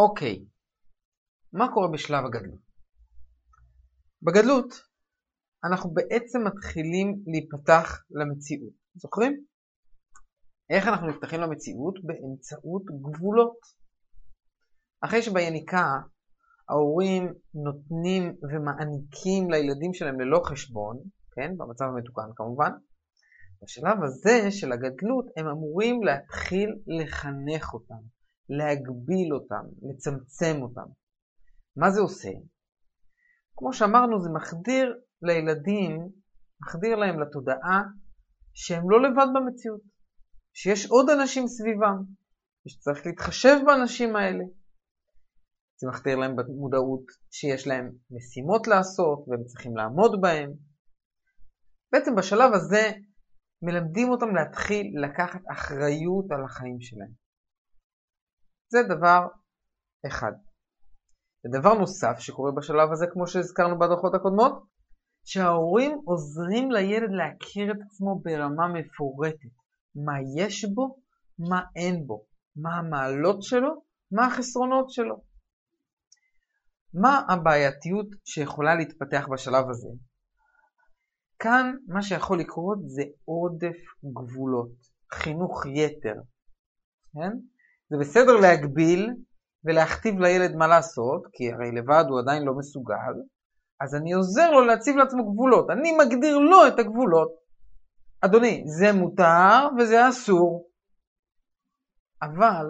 אוקיי, מה קורה בשלב הגדלות? בגדלות אנחנו בעצם מתחילים להיפתח למציאות. זוכרים? איך אנחנו נפתחים למציאות? באמצעות גבולות. אחרי שביניקה ההורים נותנים ומעניקים לילדים שלהם ללא חשבון, כן, במצב המתוקן כמובן, בשלב הזה של הגדלות הם אמורים להתחיל לחנך אותם, להגביל אותם, לצמצם אותם. מה זה עושה? כמו שאמרנו, זה מחדיר לילדים, מחדיר להם לתודעה שהם לא לבד במציאות, שיש עוד אנשים סביבם, ושצריך להתחשב באנשים האלה. זה מחדיר להם במודעות שיש להם משימות לעשות והם צריכים לעמוד בהן. בעצם בשלב הזה מלמדים אותם להתחיל לקחת אחריות על החיים שלהם. זה דבר אחד. ודבר נוסף שקורה בשלב הזה, כמו שהזכרנו בהדרכות הקודמות, שההורים עוזרים לילד להכיר את עצמו ברמה מפורטת. מה יש בו, מה אין בו, מה המעלות שלו, מה החסרונות שלו. מה הבעייתיות שיכולה להתפתח בשלב הזה? כאן מה שיכול לקרות זה עודף גבולות, חינוך יתר. כן? זה בסדר להגביל ולהכתיב לילד מה לעשות, כי הרי לבד הוא עדיין לא מסוגל, אז אני עוזר לו להציב לעצמו גבולות. אני מגדיר לו את הגבולות. אדוני, זה מותר וזה אסור. אבל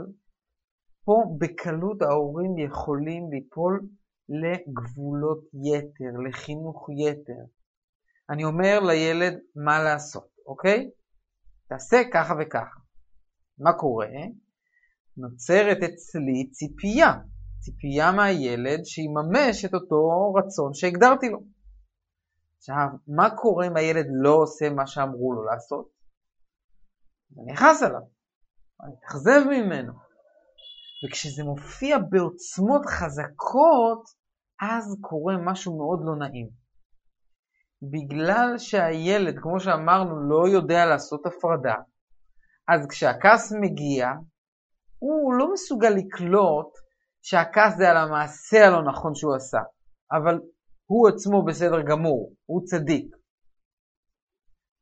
פה בקלות ההורים יכולים ליפול לגבולות יתר, לחינוך יתר. אני אומר לילד מה לעשות, אוקיי? תעשה ככה וככה. מה קורה? נוצרת אצלי ציפייה, ציפייה מהילד שיממש את אותו רצון שהגדרתי לו. עכשיו, מה קורה אם הילד לא עושה מה שאמרו לו לעשות? אני אכעס עליו, אני אתאכזב ממנו. וכשזה מופיע בעוצמות חזקות, אז קורה משהו מאוד לא נעים. בגלל שהילד, כמו שאמרנו, לא יודע לעשות הפרדה, אז כשהכעס מגיע, הוא לא מסוגל לקלוט שהכעס זה על המעשה הלא נכון שהוא עשה, אבל הוא עצמו בסדר גמור, הוא צדיק.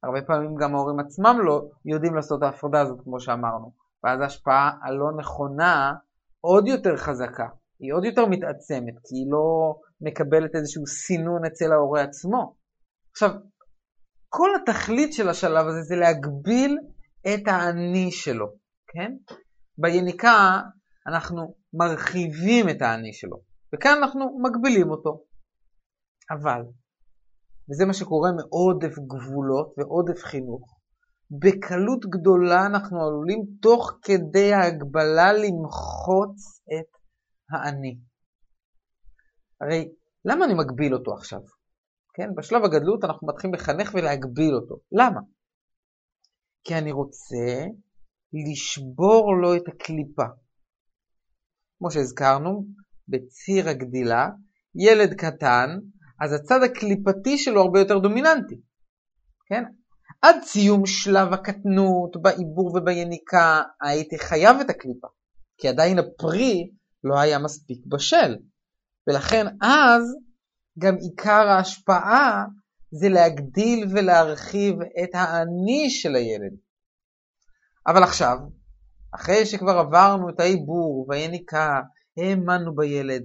הרבה פעמים גם ההורים עצמם לא יודעים לעשות את ההפרדה הזאת, כמו שאמרנו, ואז ההשפעה הלא נכונה עוד יותר חזקה, היא עוד יותר מתעצמת, כי היא לא מקבלת איזשהו סינון אצל ההורה עצמו. עכשיו, כל התכלית של השלב הזה זה להגביל את האני שלו, כן? ביניקה אנחנו מרחיבים את האני שלו, וכאן אנחנו מגבילים אותו. אבל, וזה מה שקורה מעודף גבולות ועודף חינוך, בקלות גדולה אנחנו עלולים תוך כדי ההגבלה למחוץ את האני. הרי למה אני מגביל אותו עכשיו? כן, בשלב הגדלות אנחנו מתחילים לחנך ולהגביל אותו. למה? כי אני רוצה לשבור לו את הקליפה. כמו שהזכרנו, בציר הגדילה, ילד קטן, אז הצד הקליפתי שלו הרבה יותר דומיננטי. כן? עד סיום שלב הקטנות, בעיבור וביניקה, הייתי חייב את הקליפה, כי עדיין הפרי לא היה מספיק בשל. ולכן אז גם עיקר ההשפעה זה להגדיל ולהרחיב את האני של הילד. אבל עכשיו, אחרי שכבר עברנו את העיבור והיניקה, האמנו בילד,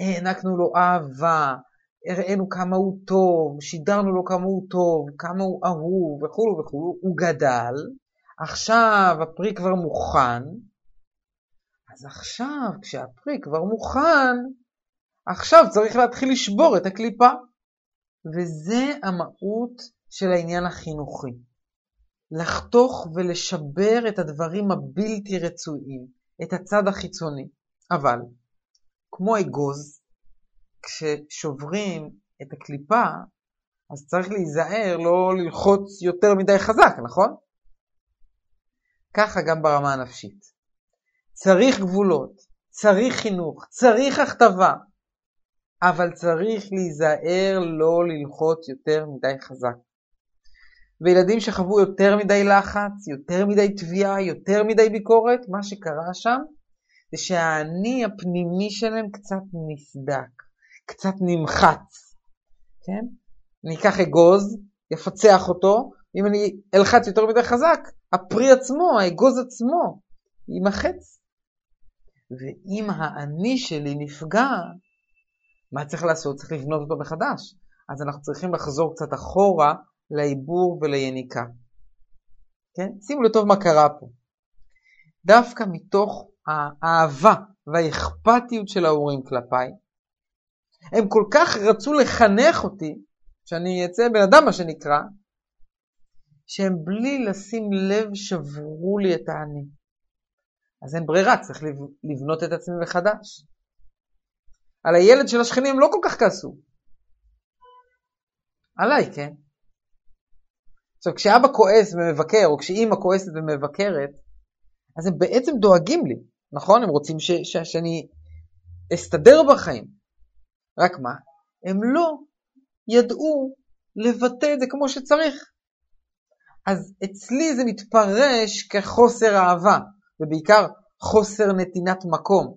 הענקנו לו אהבה, הראינו כמה הוא טוב, שידרנו לו כמה הוא טוב, כמה הוא אהוב וכולו וכולו, הוא גדל, עכשיו הפרי כבר מוכן, אז עכשיו כשהפרי כבר מוכן, עכשיו צריך להתחיל לשבור את הקליפה. וזה המהות של העניין החינוכי. לחתוך ולשבר את הדברים הבלתי רצויים, את הצד החיצוני. אבל, כמו אגוז, כששוברים את הקליפה, אז צריך להיזהר לא ללחוץ יותר מדי חזק, נכון? ככה גם ברמה הנפשית. צריך גבולות, צריך חינוך, צריך הכתבה, אבל צריך להיזהר לא ללחוץ יותר מדי חזק. וילדים שחוו יותר מדי לחץ, יותר מדי תביעה, יותר מדי ביקורת, מה שקרה שם זה שהאני הפנימי שלהם קצת נסדק, קצת נמחץ, כן? אני אקח אגוז, יפצח אותו, אם אני אלחץ יותר מדי חזק, הפרי עצמו, האגוז עצמו, יימחץ. ואם האני שלי נפגע, מה צריך לעשות? צריך לבנות אותו מחדש. אז אנחנו צריכים לחזור קצת אחורה לעיבור וליניקה. כן? שימו לטוב מה קרה פה. דווקא מתוך האהבה והאכפתיות של ההורים כלפיי, הם כל כך רצו לחנך אותי, שאני אצא בן אדם מה שנקרא, שהם בלי לשים לב שברו לי את האני. אז אין ברירה, צריך לבנות את עצמי מחדש. על הילד של השכנים הם לא כל כך כעסו. עליי, כן? עכשיו, כשאבא כועס ומבקר, או כשאימא כועסת ומבקרת, אז הם בעצם דואגים לי, נכון? הם רוצים ש, ש, שאני אסתדר בחיים. רק מה? הם לא ידעו לבטא את זה כמו שצריך. אז אצלי זה מתפרש כחוסר אהבה, ובעיקר חוסר נתינת מקום.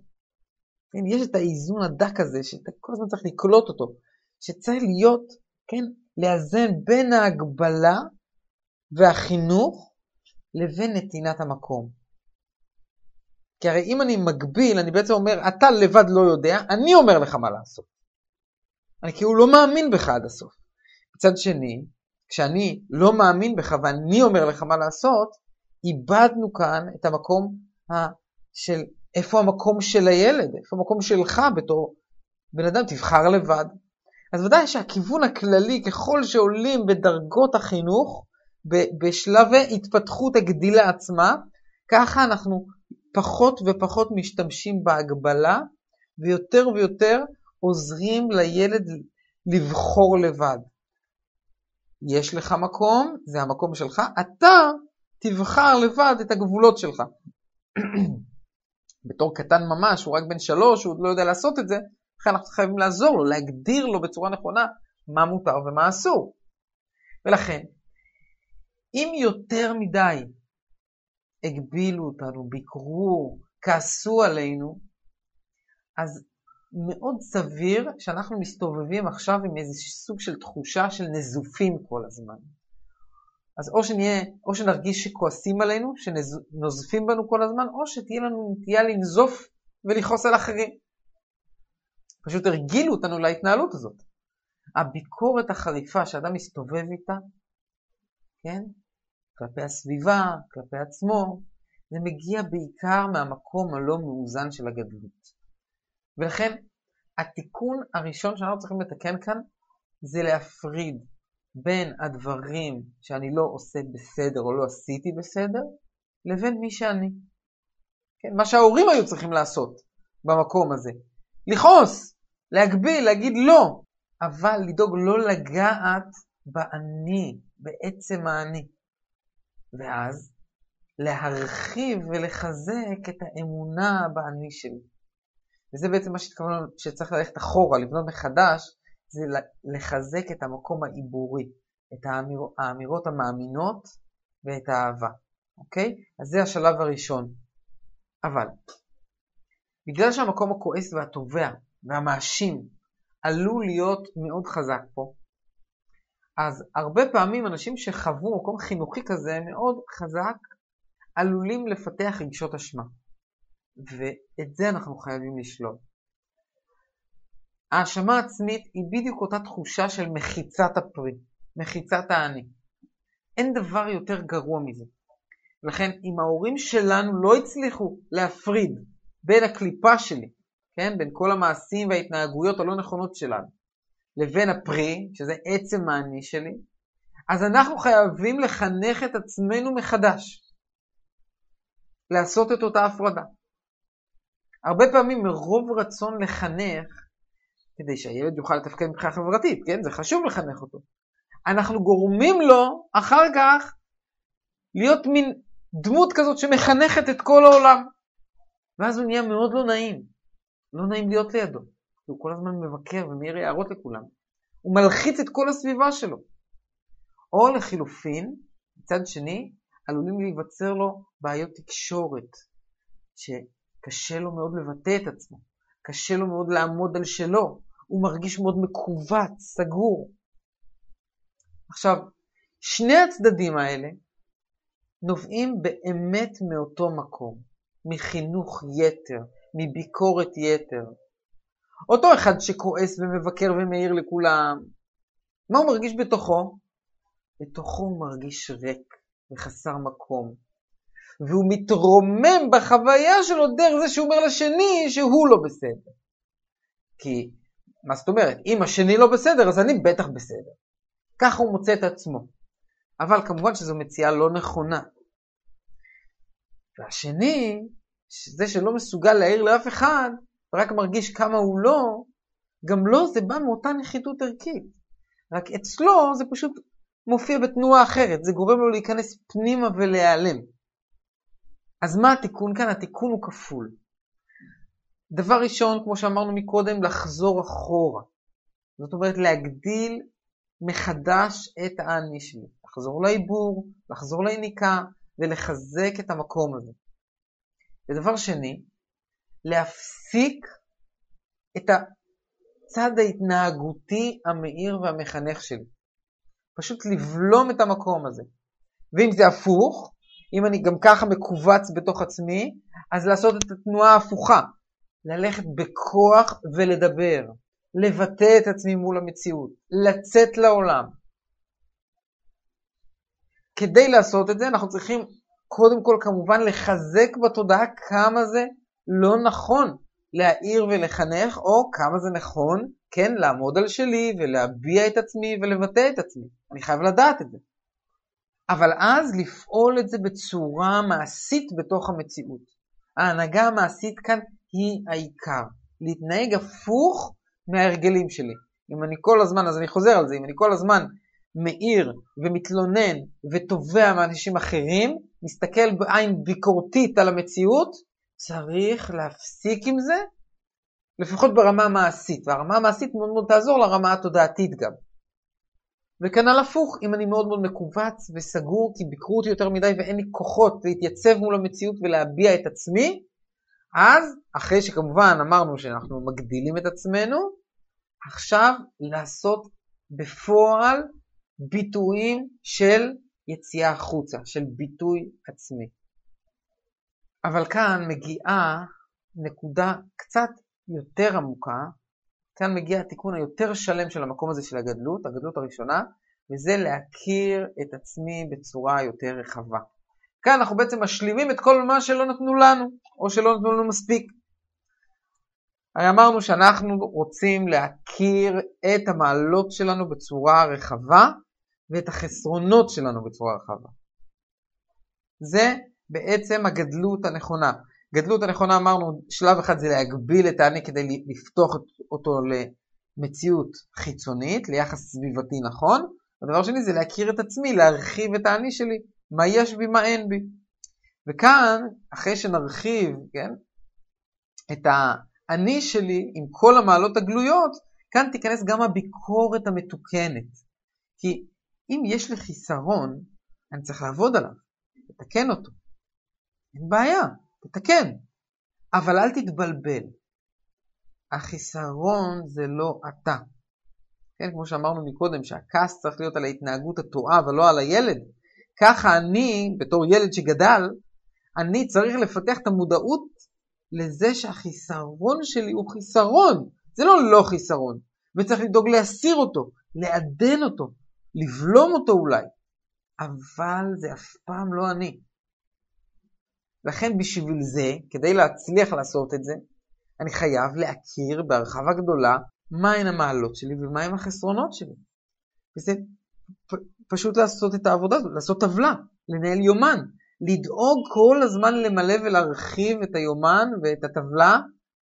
כן, יש את האיזון הדק הזה, שאתה כל הזמן צריך לקלוט אותו, שצריך להיות, כן, לאזן בין ההגבלה והחינוך לבין נתינת המקום. כי הרי אם אני מגביל, אני בעצם אומר, אתה לבד לא יודע, אני אומר לך מה לעשות. אני כאילו לא מאמין בך עד הסוף. מצד שני, כשאני לא מאמין בך ואני אומר לך מה לעשות, איבדנו כאן את המקום ה... של איפה המקום של הילד, איפה המקום שלך בתור בן אדם, תבחר לבד. אז ודאי שהכיוון הכללי, ככל שעולים בדרגות החינוך, בשלבי התפתחות הגדילה עצמה, ככה אנחנו פחות ופחות משתמשים בהגבלה, ויותר ויותר עוזרים לילד לבחור לבד. יש לך מקום, זה המקום שלך, אתה תבחר לבד את הגבולות שלך. בתור קטן ממש, הוא רק בן שלוש, הוא עוד לא יודע לעשות את זה, לכן אנחנו חייבים לעזור לו, להגדיר לו בצורה נכונה מה מותר ומה אסור. ולכן, אם יותר מדי הגבילו אותנו, ביקרו, כעסו עלינו, אז מאוד סביר שאנחנו מסתובבים עכשיו עם איזה סוג של תחושה של נזופים כל הזמן. אז או שנהיה, או שנרגיש שכועסים עלינו, שנוזפים בנו כל הזמן, או שתהיה לנו נטייה לנזוף ולכעוס על אחרים. פשוט הרגילו אותנו להתנהלות הזאת. הביקורת החריפה שאדם מסתובב איתה, כן? כלפי הסביבה, כלפי עצמו, זה מגיע בעיקר מהמקום הלא מאוזן של הגדלות. ולכן התיקון הראשון שאנחנו צריכים לתקן כאן זה להפריד בין הדברים שאני לא עושה בסדר או לא עשיתי בסדר, לבין מי שאני. כן, מה שההורים היו צריכים לעשות במקום הזה. לכעוס, להגביל, להגיד לא, אבל לדאוג לא לגעת באני, בעצם האני. ואז להרחיב ולחזק את האמונה באני שלי. וזה בעצם מה שהתכוונו שצריך ללכת אחורה, לבנות מחדש, זה לחזק את המקום העיבורי, את האמיר, האמירות המאמינות ואת האהבה, אוקיי? אז זה השלב הראשון. אבל, בגלל שהמקום הכועס והתובע והמאשים עלול להיות מאוד חזק פה, אז הרבה פעמים אנשים שחוו מקום חינוכי כזה מאוד חזק, עלולים לפתח רגשות אשמה. ואת זה אנחנו חייבים לשלול. האשמה עצמית היא בדיוק אותה תחושה של מחיצת הפרי, מחיצת האני. אין דבר יותר גרוע מזה. לכן, אם ההורים שלנו לא הצליחו להפריד בין הקליפה שלי, כן, בין כל המעשים וההתנהגויות הלא נכונות שלנו, לבין הפרי, שזה עצם האני שלי, אז אנחנו חייבים לחנך את עצמנו מחדש, לעשות את אותה הפרדה. הרבה פעמים מרוב רצון לחנך, כדי שהילד יוכל לתפקד מבחינה חברתית, כן? זה חשוב לחנך אותו. אנחנו גורמים לו אחר כך להיות מין דמות כזאת שמחנכת את כל העולם. ואז הוא נהיה מאוד לא נעים. לא נעים להיות לידו. הוא כל הזמן מבקר ומעיר הערות לכולם. הוא מלחיץ את כל הסביבה שלו. או לחילופין, מצד שני, עלולים להיווצר לו בעיות תקשורת, ש... קשה לו מאוד לבטא את עצמו, קשה לו מאוד לעמוד על שלו, הוא מרגיש מאוד מכווץ, סגור. עכשיו, שני הצדדים האלה נובעים באמת מאותו מקום, מחינוך יתר, מביקורת יתר. אותו אחד שכועס ומבקר ומעיר לכולם, מה הוא מרגיש בתוכו? בתוכו הוא מרגיש ריק וחסר מקום. והוא מתרומם בחוויה שלו דרך זה שהוא אומר לשני שהוא לא בסדר. כי, מה זאת אומרת? אם השני לא בסדר, אז אני בטח בסדר. ככה הוא מוצא את עצמו. אבל כמובן שזו מציאה לא נכונה. והשני, זה שלא מסוגל להעיר לאף אחד, ורק מרגיש כמה הוא לא, גם לו זה בא מאותה נחיתות ערכית. רק אצלו זה פשוט מופיע בתנועה אחרת, זה גורם לו להיכנס פנימה ולהיעלם. אז מה התיקון כאן? התיקון הוא כפול. דבר ראשון, כמו שאמרנו מקודם, לחזור אחורה. זאת אומרת, להגדיל מחדש את האני שלי. לחזור לעיבור, לחזור ליניקה ולחזק את המקום הזה. ודבר שני, להפסיק את הצד ההתנהגותי המאיר והמחנך שלי. פשוט לבלום את המקום הזה. ואם זה הפוך, אם אני גם ככה מכווץ בתוך עצמי, אז לעשות את התנועה ההפוכה. ללכת בכוח ולדבר. לבטא את עצמי מול המציאות. לצאת לעולם. כדי לעשות את זה אנחנו צריכים קודם כל כמובן לחזק בתודעה כמה זה לא נכון להעיר ולחנך, או כמה זה נכון, כן, לעמוד על שלי ולהביע את עצמי ולבטא את עצמי. אני חייב לדעת את זה. אבל אז לפעול את זה בצורה מעשית בתוך המציאות. ההנהגה המעשית כאן היא העיקר. להתנהג הפוך מההרגלים שלי. אם אני כל הזמן, אז אני חוזר על זה, אם אני כל הזמן מאיר ומתלונן ותובע מאנשים אחרים, מסתכל בעין ביקורתית על המציאות, צריך להפסיק עם זה, לפחות ברמה המעשית, והרמה המעשית מאוד מאוד תעזור לרמה התודעתית גם. וכנ"ל הפוך, אם אני מאוד מאוד מכווץ וסגור כי ביקרו אותי יותר מדי ואין לי כוחות להתייצב מול המציאות ולהביע את עצמי, אז אחרי שכמובן אמרנו שאנחנו מגדילים את עצמנו, עכשיו לעשות בפועל ביטויים של יציאה החוצה, של ביטוי עצמי. אבל כאן מגיעה נקודה קצת יותר עמוקה, כאן מגיע התיקון היותר שלם של המקום הזה של הגדלות, הגדלות הראשונה, וזה להכיר את עצמי בצורה יותר רחבה. כאן אנחנו בעצם משלימים את כל מה שלא נתנו לנו, או שלא נתנו לנו מספיק. הרי אמרנו שאנחנו רוצים להכיר את המעלות שלנו בצורה רחבה, ואת החסרונות שלנו בצורה רחבה. זה בעצם הגדלות הנכונה. גדלות הנכונה אמרנו, שלב אחד זה להגביל את האני כדי לפתוח אותו למציאות חיצונית, ליחס סביבתי נכון, הדבר שני זה להכיר את עצמי, להרחיב את האני שלי, מה יש בי, מה אין בי. וכאן, אחרי שנרחיב, כן, את האני שלי עם כל המעלות הגלויות, כאן תיכנס גם הביקורת המתוקנת. כי אם יש לי חיסרון, אני צריך לעבוד עליו, לתקן אותו. אין בעיה, תתקן. אבל אל תתבלבל. החיסרון זה לא אתה. כן, כמו שאמרנו מקודם, שהכעס צריך להיות על ההתנהגות הטועה ולא על הילד. ככה אני, בתור ילד שגדל, אני צריך לפתח את המודעות לזה שהחיסרון שלי הוא חיסרון. זה לא לא חיסרון. וצריך לדאוג להסיר אותו, לעדן אותו, לבלום אותו אולי, אבל זה אף פעם לא אני. לכן בשביל זה, כדי להצליח לעשות את זה, אני חייב להכיר בהרחבה גדולה מהן המעלות שלי ומהם החסרונות שלי. וזה פשוט לעשות את העבודה הזאת, לעשות טבלה, לנהל יומן, לדאוג כל הזמן למלא ולהרחיב את היומן ואת הטבלה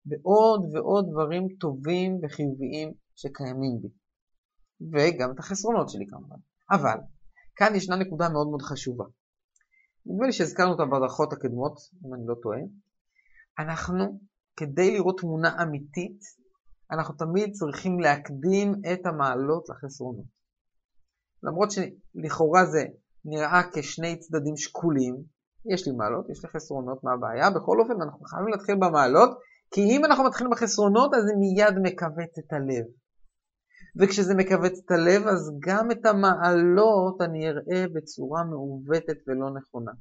בעוד ועוד דברים טובים וחיוביים שקיימים בי. וגם את החסרונות שלי כמובן. אבל, כאן ישנה נקודה מאוד מאוד חשובה. נדמה לי שהזכרנו אותה בהדרכות הקדמות, אם אני לא טועה. אנחנו, כדי לראות תמונה אמיתית, אנחנו תמיד צריכים להקדים את המעלות לחסרונות. למרות שלכאורה זה נראה כשני צדדים שקולים, יש לי מעלות, יש לי חסרונות, מה הבעיה? בכל אופן, אנחנו חייבים להתחיל במעלות, כי אם אנחנו מתחילים בחסרונות, אז זה מיד מכווץ את הלב. וכשזה מכווץ את הלב, אז גם את המעלות אני אראה בצורה מעוותת ולא נכונה.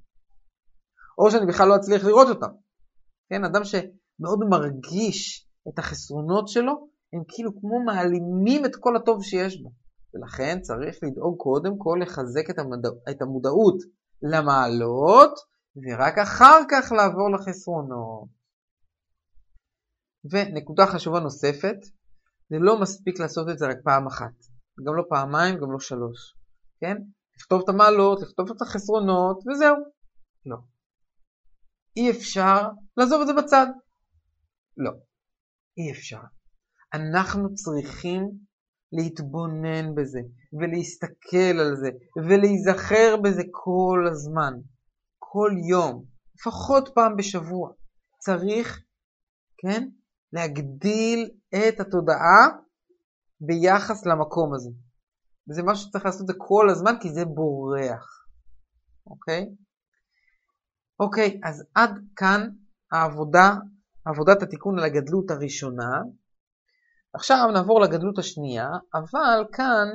או שאני בכלל לא אצליח לראות אותם. כן, אדם שמאוד מרגיש את החסרונות שלו, הם כאילו כמו מעלימים את כל הטוב שיש בו. ולכן צריך לדאוג קודם כל לחזק את, המודע... את המודעות למעלות, ורק אחר כך לעבור לחסרונות. ונקודה חשובה נוספת, זה לא מספיק לעשות את זה רק פעם אחת. גם לא פעמיים, גם לא שלוש. כן? לכתוב את המעלות, לכתוב את החסרונות, וזהו. לא. אי אפשר לעזוב את זה בצד. לא. אי אפשר. אנחנו צריכים להתבונן בזה, ולהסתכל על זה, ולהיזכר בזה כל הזמן, כל יום, לפחות פעם בשבוע. צריך, כן, להגדיל את התודעה ביחס למקום הזה. וזה משהו שצריך לעשות את זה כל הזמן, כי זה בורח, אוקיי? אוקיי, אז עד כאן העבודה, עבודת התיקון על הגדלות הראשונה. עכשיו נעבור לגדלות השנייה, אבל כאן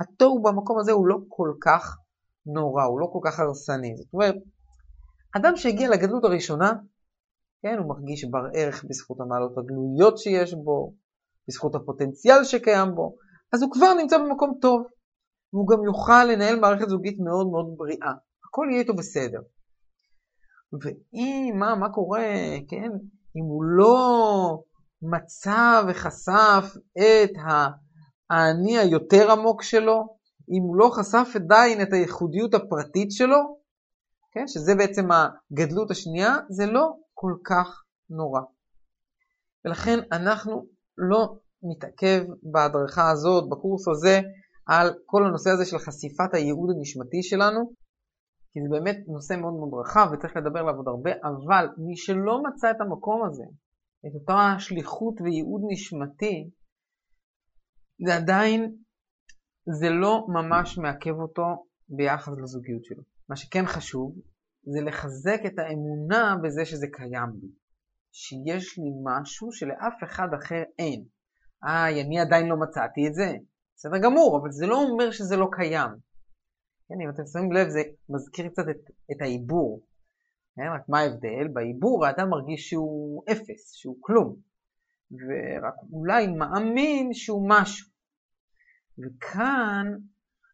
התוהו במקום הזה הוא לא כל כך נורא, הוא לא כל כך הרסני. זאת אומרת, אדם שהגיע לגדלות הראשונה, כן, הוא מרגיש בר ערך בזכות המעלות הגלויות שיש בו, בזכות הפוטנציאל שקיים בו, אז הוא כבר נמצא במקום טוב, והוא גם יוכל לנהל מערכת זוגית מאוד מאוד בריאה. הכל יהיה איתו בסדר. ואם, מה, מה קורה, כן, אם הוא לא מצא וחשף את האני היותר עמוק שלו, אם הוא לא חשף עדיין את הייחודיות הפרטית שלו, כן, שזה בעצם הגדלות השנייה, זה לא כל כך נורא. ולכן אנחנו לא נתעכב בהדרכה הזאת, בקורס הזה, על כל הנושא הזה של חשיפת הייעוד הנשמתי שלנו, כי זה באמת נושא מאוד מאוד רחב וצריך לדבר עליו עוד הרבה, אבל מי שלא מצא את המקום הזה, את אותה שליחות וייעוד נשמתי, זה עדיין, זה לא ממש מעכב אותו ביחס לזוגיות שלו. מה שכן חשוב, זה לחזק את האמונה בזה שזה קיים בי. שיש לי משהו שלאף אחד אחר אין. איי, אני עדיין לא מצאתי את זה. בסדר גמור, אבל זה לא אומר שזה לא קיים. כן, אם אתם שמים לב, זה מזכיר קצת את, את העיבור. כן, רק מה ההבדל? בעיבור האדם מרגיש שהוא אפס, שהוא כלום. ורק אולי מאמין שהוא משהו. וכאן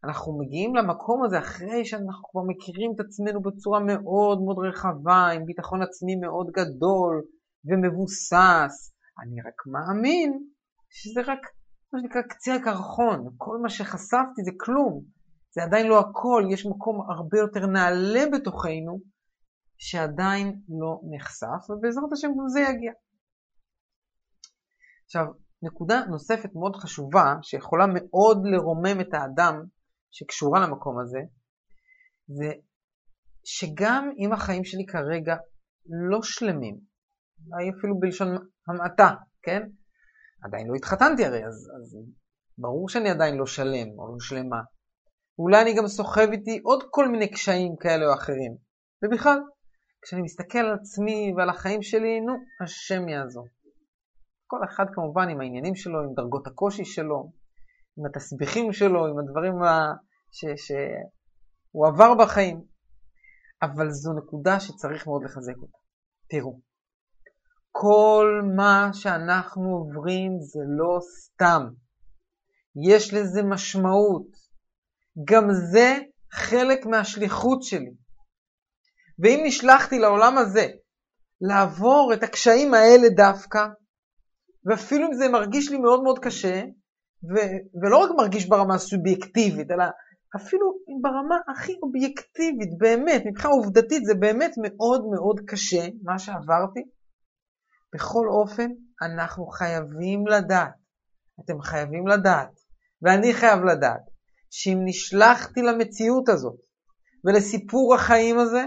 אנחנו מגיעים למקום הזה אחרי שאנחנו כבר מכירים את עצמנו בצורה מאוד מאוד רחבה, עם ביטחון עצמי מאוד גדול ומבוסס. אני רק מאמין שזה רק מה שנקרא קצה הקרחון, כל מה שחשפתי זה כלום, זה עדיין לא הכל, יש מקום הרבה יותר נעלה בתוכנו שעדיין לא נחשף, ובעזרת השם גם זה יגיע. עכשיו, נקודה נוספת מאוד חשובה, שיכולה מאוד לרומם את האדם, שקשורה למקום הזה, זה שגם אם החיים שלי כרגע לא שלמים, אולי אפילו בלשון המעטה, כן? עדיין לא התחתנתי הרי, אז, אז ברור שאני עדיין לא שלם או לא שלמה. אולי אני גם סוחב איתי עוד כל מיני קשיים כאלה או אחרים. ובכלל, כשאני מסתכל על עצמי ועל החיים שלי, נו, השם יעזור. כל אחד כמובן עם העניינים שלו, עם דרגות הקושי שלו, עם התסביכים שלו, עם הדברים שהוא עבר בחיים. אבל זו נקודה שצריך מאוד לחזק אותה. תראו, כל מה שאנחנו עוברים זה לא סתם. יש לזה משמעות. גם זה חלק מהשליחות שלי. ואם נשלחתי לעולם הזה לעבור את הקשיים האלה דווקא, ואפילו אם זה מרגיש לי מאוד מאוד קשה, ו- ולא רק מרגיש ברמה הסובייקטיבית, אלא אפילו ברמה הכי אובייקטיבית, באמת, מבחינה עובדתית זה באמת מאוד מאוד קשה, מה שעברתי. בכל אופן, אנחנו חייבים לדעת, אתם חייבים לדעת, ואני חייב לדעת, שאם נשלחתי למציאות הזאת ולסיפור החיים הזה,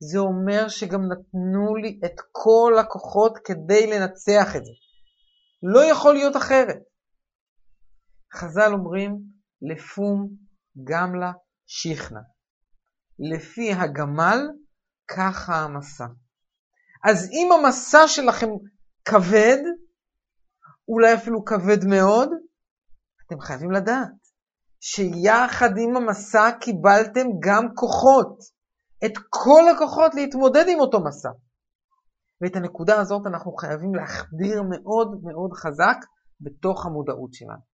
זה אומר שגם נתנו לי את כל הכוחות כדי לנצח את זה. לא יכול להיות אחרת. חז"ל אומרים, לפום גמלה שיכנה. לפי הגמל ככה המסע. אז אם המסע שלכם כבד, אולי אפילו כבד מאוד, אתם חייבים לדעת שיחד עם המסע קיבלתם גם כוחות, את כל הכוחות להתמודד עם אותו מסע. ואת הנקודה הזאת אנחנו חייבים להחדיר מאוד מאוד חזק בתוך המודעות שלנו.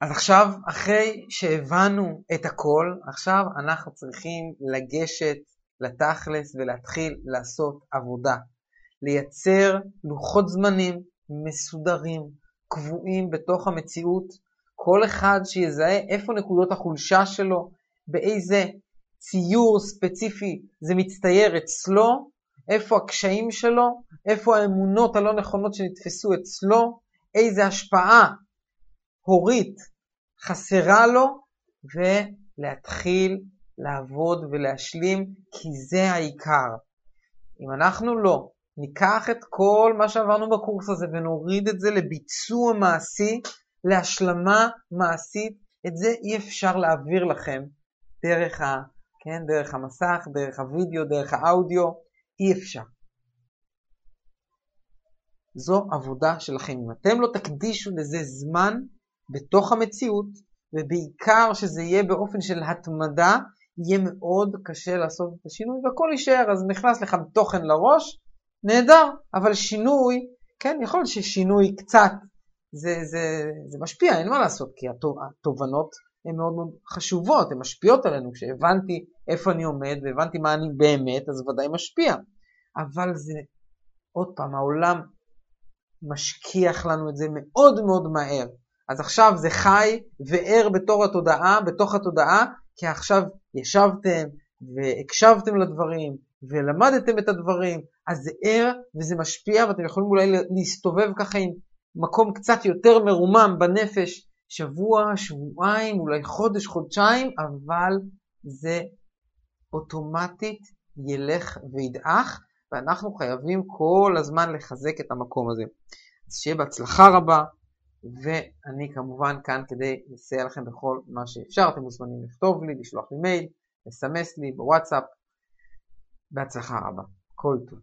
אז עכשיו, אחרי שהבנו את הכל, עכשיו אנחנו צריכים לגשת לתכלס ולהתחיל לעשות עבודה. לייצר לוחות זמנים מסודרים, קבועים בתוך המציאות, כל אחד שיזהה איפה נקודות החולשה שלו, באיזה ציור ספציפי זה מצטייר אצלו, איפה הקשיים שלו, איפה האמונות הלא נכונות שנתפסו אצלו, איזה השפעה הורית חסרה לו, ולהתחיל לעבוד ולהשלים, כי זה העיקר. אם אנחנו לא ניקח את כל מה שעברנו בקורס הזה ונוריד את זה לביצוע מעשי, להשלמה מעשית, את זה אי אפשר להעביר לכם דרך, ה, כן, דרך המסך, דרך הוידאו, דרך האודיו, אי אפשר. זו עבודה שלכם. אם אתם לא תקדישו לזה זמן בתוך המציאות, ובעיקר שזה יהיה באופן של התמדה, יהיה מאוד קשה לעשות את השינוי והכל יישאר, אז נכנס לך תוכן לראש, נהדר, אבל שינוי, כן, יכול להיות ששינוי קצת, זה, זה, זה משפיע, אין מה לעשות, כי התובנות הן מאוד מאוד חשובות, הן משפיעות עלינו, כשהבנתי איפה אני עומד והבנתי מה אני באמת, אז ודאי משפיע. אבל זה, עוד פעם, העולם משכיח לנו את זה מאוד מאוד מהר. אז עכשיו זה חי וער בתור התודעה, בתוך התודעה, כי עכשיו ישבתם והקשבתם לדברים ולמדתם את הדברים, אז זה ער וזה משפיע ואתם יכולים אולי להסתובב ככה עם מקום קצת יותר מרומם בנפש, שבוע, שבועיים, אולי חודש, חודשיים, אבל זה אוטומטית ילך וידעך, ואנחנו חייבים כל הזמן לחזק את המקום הזה. אז שיהיה בהצלחה רבה, ואני כמובן כאן כדי לסייע לכם בכל מה שאפשר. אתם מוזמנים לכתוב לי, לשלוח לי מייל, לסמס לי בוואטסאפ. בהצלחה רבה. כל טוב.